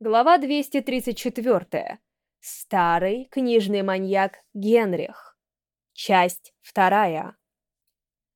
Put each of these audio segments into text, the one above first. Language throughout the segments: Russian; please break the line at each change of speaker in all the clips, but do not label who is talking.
Глава 234. Старый книжный маньяк Генрих. Часть вторая.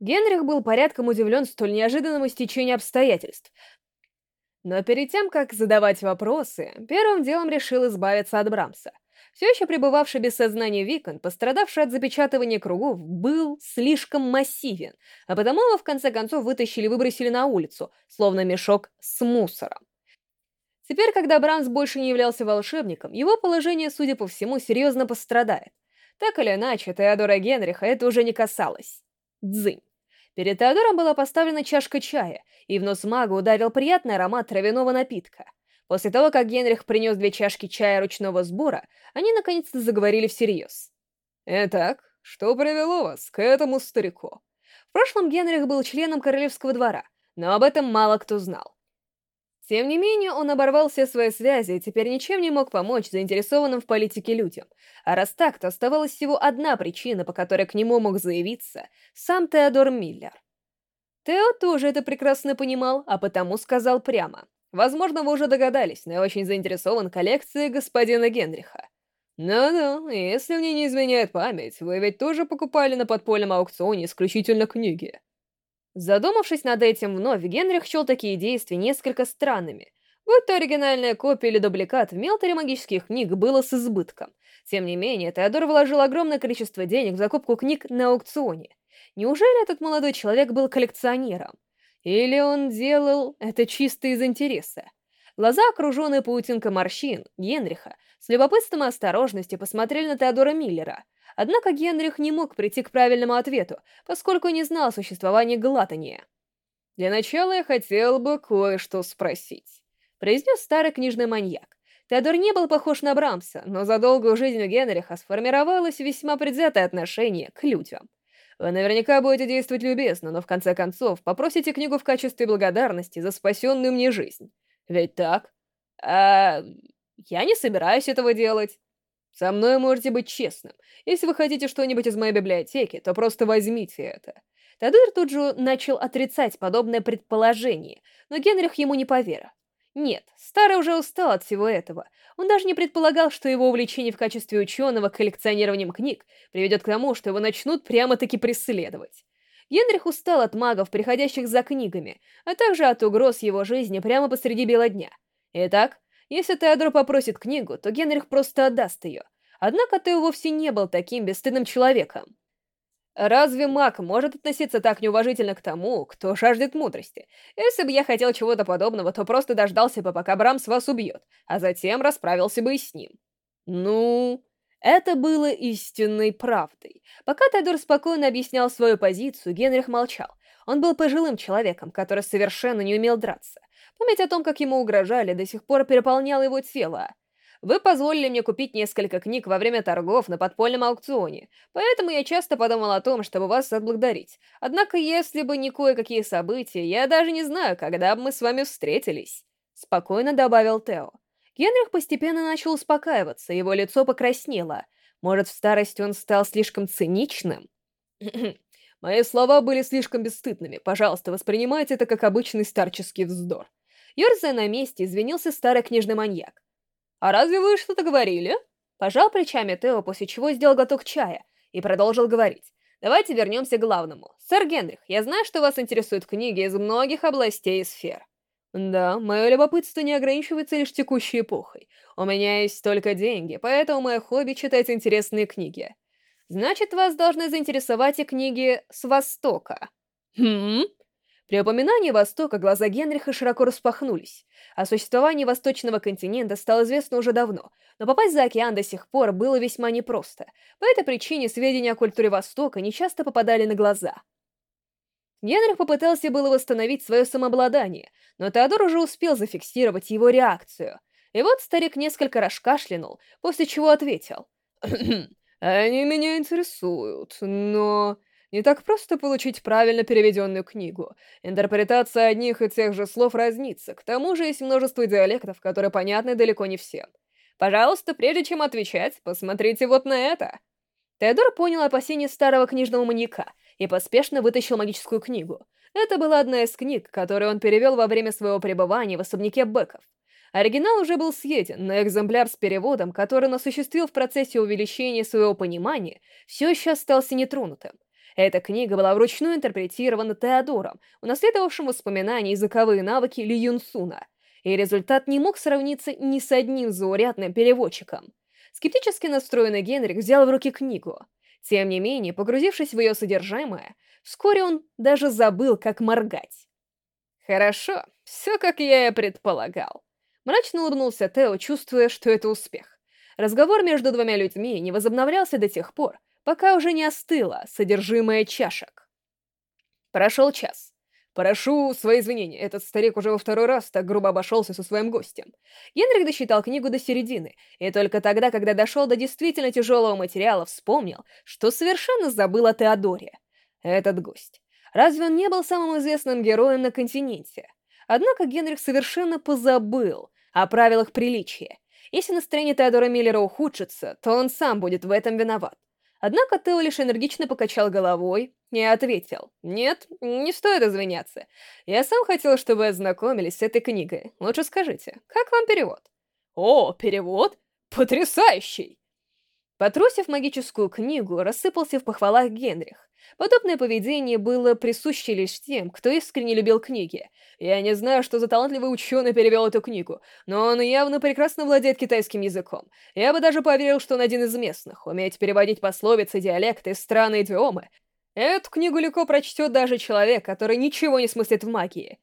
Генрих был порядком удивлен столь неожиданному стечению обстоятельств. Но перед тем, как задавать вопросы, первым делом решил избавиться от Брамса. Все еще пребывавший без сознания Викон, пострадавший от запечатывания кругов, был слишком массивен, а потому его в конце концов вытащили и выбросили на улицу, словно мешок с мусором. Теперь, когда Брамс больше не являлся волшебником, его положение, судя по всему, серьезно пострадает. Так или иначе, Теодора Генриха это уже не касалось. Дзынь. Перед Теодором была поставлена чашка чая, и в нос мага ударил приятный аромат травяного напитка. После того, как Генрих принес две чашки чая ручного сбора, они наконец-то заговорили всерьез. «Итак, что привело вас к этому старику?» В прошлом Генрих был членом королевского двора, но об этом мало кто знал. Тем не менее, он оборвал все свои связи и теперь ничем не мог помочь заинтересованным в политике людям. А раз так, то оставалась всего одна причина, по которой к нему мог заявиться сам Теодор Миллер. Тео тоже это прекрасно понимал, а потому сказал прямо. Возможно, вы уже догадались, но я очень заинтересован коллекцией господина Генриха. Ну-ну, если мне не изменяет память, вы ведь тоже покупали на подпольном аукционе исключительно книги. Задумавшись над этим вновь, Генрих счел такие действия несколько странными. Будь то оригинальная копия или дубликат, в Мелторе магических книг было с избытком. Тем не менее, Теодор вложил огромное количество денег в закупку книг на аукционе. Неужели этот молодой человек был коллекционером? Или он делал это чисто из интереса? Глаза, окруженные паутинкой морщин, Генриха, с любопытством и осторожностью посмотрели на Теодора Миллера, Однако Генрих не мог прийти к правильному ответу, поскольку не знал существования глатания. «Для начала я хотел бы кое-что спросить», — произнес старый книжный маньяк. Теодор не был похож на Брамса, но за долгую жизнь у Генриха сформировалось весьма предвзятое отношение к людям. Вы наверняка будете действовать любезно, но в конце концов попросите книгу в качестве благодарности за спасенную мне жизнь. Ведь так? А... Я не собираюсь этого делать. Со мной можете быть честным. Если вы хотите что-нибудь из моей библиотеки, то просто возьмите это. Тадыр тут же начал отрицать подобное предположение, но Генрих ему не поверил. Нет, Старый уже устал от всего этого. Он даже не предполагал, что его увлечение в качестве ученого коллекционированием книг приведет к тому, что его начнут прямо-таки преследовать. Генрих устал от магов, приходящих за книгами, а также от угроз его жизни прямо посреди бела дня. Итак, если Теодор попросит книгу, то Генрих просто отдаст ее. Однако Тео вовсе не был таким бесстыдным человеком. Разве маг может относиться так неуважительно к тому, кто жаждет мудрости? Если бы я хотел чего-то подобного, то просто дождался бы, пока Брамс вас убьет, а затем расправился бы и с ним. Ну... Это было истинной правдой. Пока Тайдор спокойно объяснял свою позицию, Генрих молчал. Он был пожилым человеком, который совершенно не умел драться. Память о том, как ему угрожали, до сих пор переполняла его тело. Вы позволили мне купить несколько книг во время торгов на подпольном аукционе, поэтому я часто подумал о том, чтобы вас отблагодарить. Однако, если бы не кое-какие события, я даже не знаю, когда бы мы с вами встретились», — спокойно добавил Тео. Генрих постепенно начал успокаиваться, его лицо покраснело. Может, в старости он стал слишком циничным? Мои слова были слишком бесстыдными. Пожалуйста, воспринимайте это как обычный старческий вздор. Ёрзая на месте, извинился старый книжный маньяк. «А разве вы что-то говорили?» Пожал плечами Тео, после чего сделал глоток чая и продолжил говорить. «Давайте вернемся к главному. Сэр Генрих, я знаю, что вас интересуют книги из многих областей и сфер. Да, мое любопытство не ограничивается лишь текущей эпохой. У меня есть только деньги, поэтому мое хобби — читать интересные книги. Значит, вас должны заинтересовать и книги с Востока. Хм? При упоминании Востока глаза Генриха широко распахнулись. О существовании Восточного континента стало известно уже давно, но попасть за океан до сих пор было весьма непросто. По этой причине сведения о культуре Востока нечасто попадали на глаза. Генрих попытался было восстановить свое самообладание, но Теодор уже успел зафиксировать его реакцию. И вот старик несколько раз кашлянул, после чего ответил. «Они меня интересуют, но...» Не так просто получить правильно переведенную книгу. Интерпретация одних и тех же слов разнится. К тому же есть множество диалектов, которые понятны далеко не всем. Пожалуйста, прежде чем отвечать, посмотрите вот на это. Теодор понял опасения старого книжного маньяка и поспешно вытащил магическую книгу. Это была одна из книг, которую он перевел во время своего пребывания в особняке Беков. Оригинал уже был съеден, но экземпляр с переводом, который он осуществил в процессе увеличения своего понимания, все еще остался нетронутым. Эта книга была вручную интерпретирована Теодором, унаследовавшим воспоминания и языковые навыки Ли Юнсуна, и результат не мог сравниться ни с одним заурядным переводчиком. Скептически настроенный Генрих взял в руки книгу. Тем не менее, погрузившись в ее содержимое, вскоре он даже забыл, как моргать. «Хорошо, все как я и предполагал». Мрачно улыбнулся Тео, чувствуя, что это успех. Разговор между двумя людьми не возобновлялся до тех пор, пока уже не остыло содержимое чашек. Прошел час. «Прошу свои извинения, этот старик уже во второй раз так грубо обошелся со своим гостем». Генрих досчитал книгу до середины, и только тогда, когда дошел до действительно тяжелого материала, вспомнил, что совершенно забыл о Теодоре. Этот гость. Разве он не был самым известным героем на континенте? Однако Генрих совершенно позабыл о правилах приличия. Если настроение Теодора Миллера ухудшится, то он сам будет в этом виноват. Однако Тео лишь энергично покачал головой и ответил. «Нет, не стоит извиняться. Я сам хотел, чтобы вы ознакомились с этой книгой. Лучше скажите, как вам перевод?» «О, перевод? Потрясающий!» Потрусив магическую книгу, рассыпался в похвалах Генрих. Подобное поведение было присуще лишь тем, кто искренне любил книги. Я не знаю, что за талантливый ученый перевел эту книгу, но он явно прекрасно владеет китайским языком. Я бы даже поверил, что он один из местных, уметь переводить пословицы, диалекты, страны, идиомы. Эту книгу легко прочтет даже человек, который ничего не смыслит в магии.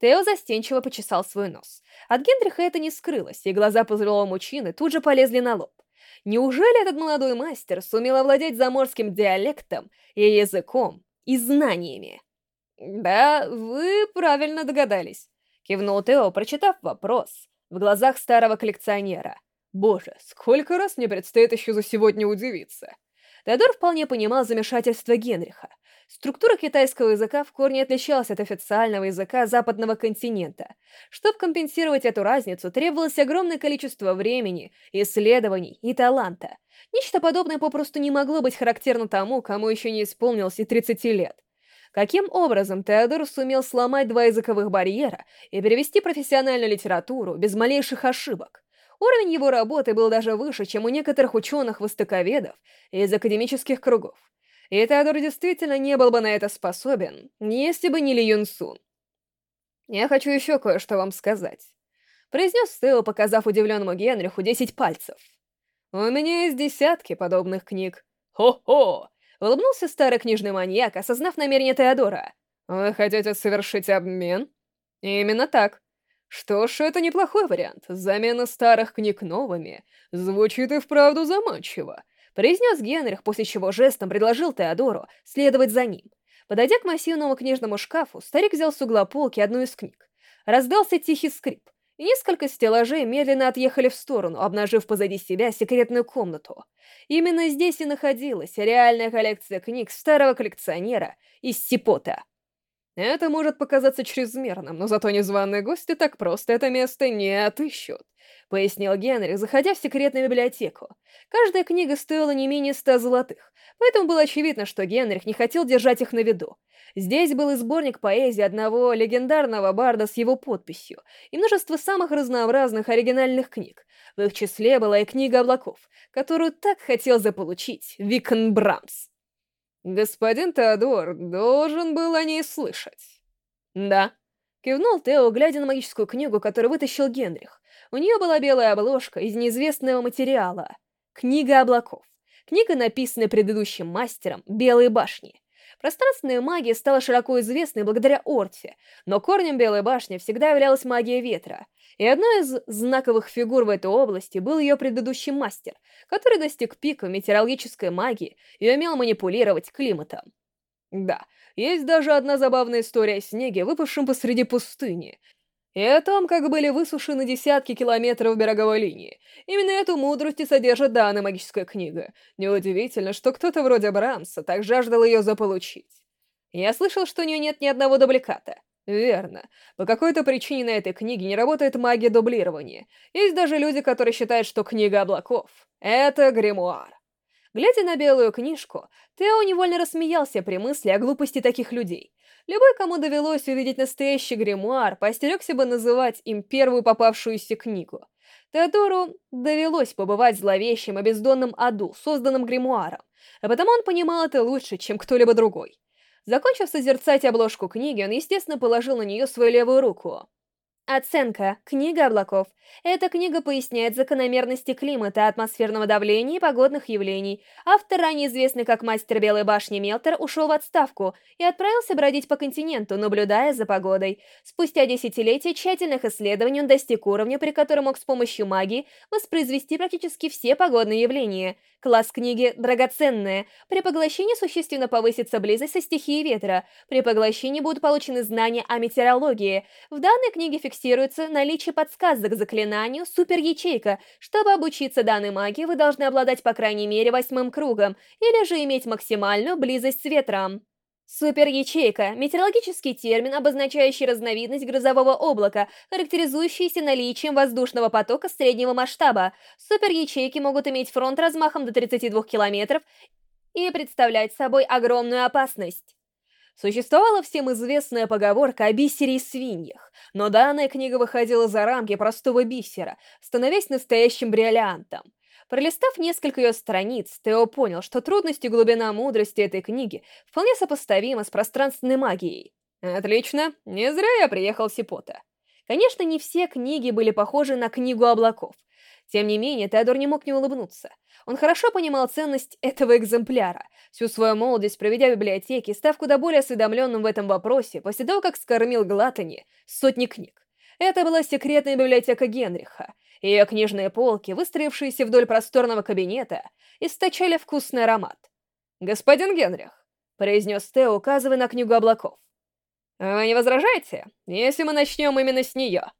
Тео застенчиво почесал свой нос. От Генриха это не скрылось, и глаза пожилого мужчины тут же полезли на лоб. Неужели этот молодой мастер сумел овладеть заморским диалектом и языком, и знаниями? «Да, вы правильно догадались», — кивнул Тео, прочитав вопрос в глазах старого коллекционера. «Боже, сколько раз мне предстоит еще за сегодня удивиться!» Теодор вполне понимал замешательство Генриха. Структура китайского языка в корне отличалась от официального языка западного континента. Чтобы компенсировать эту разницу, требовалось огромное количество времени, исследований и таланта. Нечто подобное попросту не могло быть характерно тому, кому еще не исполнилось и 30 лет. Каким образом Теодор сумел сломать два языковых барьера и перевести профессиональную литературу без малейших ошибок? Уровень его работы был даже выше, чем у некоторых ученых-востоковедов из академических кругов. И Теодор действительно не был бы на это способен, если бы не Ли Юн Сун. «Я хочу еще кое-что вам сказать», — произнес Тео, показав удивленному Генриху десять пальцев. «У меня есть десятки подобных книг». «Хо-хо!» — улыбнулся старый книжный маньяк, осознав намерение Теодора. «Вы хотите совершить обмен?» «Именно так. Что ж, это неплохой вариант. Замена старых книг новыми звучит и вправду заманчиво произнес Генрих, после чего жестом предложил Теодору следовать за ним. Подойдя к массивному книжному шкафу, старик взял с угла полки одну из книг. Раздался тихий скрип, и несколько стеллажей медленно отъехали в сторону, обнажив позади себя секретную комнату. Именно здесь и находилась реальная коллекция книг старого коллекционера из Типота. Это может показаться чрезмерным, но зато незваные гости так просто это место не отыщут. — пояснил Генрих, заходя в секретную библиотеку. Каждая книга стоила не менее ста золотых, поэтому было очевидно, что Генрих не хотел держать их на виду. Здесь был и сборник поэзии одного легендарного барда с его подписью, и множество самых разнообразных оригинальных книг. В их числе была и книга облаков, которую так хотел заполучить Викон Брамс. Господин Теодор должен был о ней слышать. Да. Кивнул Тео, глядя на магическую книгу, которую вытащил Генрих. У нее была белая обложка из неизвестного материала. Книга облаков. Книга, написанная предыдущим мастером Белой башни. Пространственная магия стала широко известной благодаря Орте, но корнем Белой башни всегда являлась магия ветра, и одной из знаковых фигур в этой области был ее предыдущий мастер, который достиг пика метеорологической магии и умел манипулировать климатом. Да, есть даже одна забавная история о снеге, выпавшем посреди пустыни, и о том, как были высушены десятки километров береговой линии. Именно эту мудрость и содержит данная магическая книга. Неудивительно, что кто-то вроде Брамса так жаждал ее заполучить. Я слышал, что у нее нет ни одного дубликата. Верно. По какой-то причине на этой книге не работает магия дублирования. Есть даже люди, которые считают, что книга облаков — это гримуар. Глядя на белую книжку, Тео невольно рассмеялся при мысли о глупости таких людей. Любой, кому довелось увидеть настоящий гримуар, постерегся бы называть им первую попавшуюся книгу. Теодору довелось побывать в зловещем и бездонном аду, созданном гримуаром, а потому он понимал это лучше, чем кто-либо другой. Закончив созерцать обложку книги, он, естественно, положил на нее свою левую руку. Оценка. Книга облаков. Эта книга поясняет закономерности климата, атмосферного давления и погодных явлений. Автор, ранее известный как мастер Белой башни Мелтер, ушел в отставку и отправился бродить по континенту, наблюдая за погодой. Спустя десятилетия тщательных исследований он достиг уровня, при котором мог с помощью магии воспроизвести практически все погодные явления. Класс книги драгоценная. При поглощении существенно повысится близость со стихией ветра. При поглощении будут получены знания о метеорологии. В данной книге фиксируется наличие подсказок к заклинанию «Супер-ячейка». Чтобы обучиться данной магии, вы должны обладать по крайней мере восьмым кругом, или же иметь максимальную близость с ветром. Супер-ячейка – метеорологический термин, обозначающий разновидность грозового облака, характеризующийся наличием воздушного потока среднего масштаба. Супер-ячейки могут иметь фронт размахом до 32 километров и представлять собой огромную опасность. Существовала всем известная поговорка о бисере и свиньях, но данная книга выходила за рамки простого бисера, становясь настоящим бриллиантом. Пролистав несколько ее страниц, Тео понял, что трудность и глубина мудрости этой книги вполне сопоставима с пространственной магией. Отлично, не зря я приехал Сипота. Конечно, не все книги были похожи на книгу облаков. Тем не менее, Теодор не мог не улыбнуться. Он хорошо понимал ценность этого экземпляра. Всю свою молодость, проведя в библиотеке, став куда более осведомленным в этом вопросе, после того, как скормил Глатани сотни книг. Это была секретная библиотека Генриха, ее книжные полки, выстроившиеся вдоль просторного кабинета, источали вкусный аромат. «Господин Генрих», — произнес Тео, указывая на книгу облаков. «Вы не возражаете, если мы начнем именно с нее?»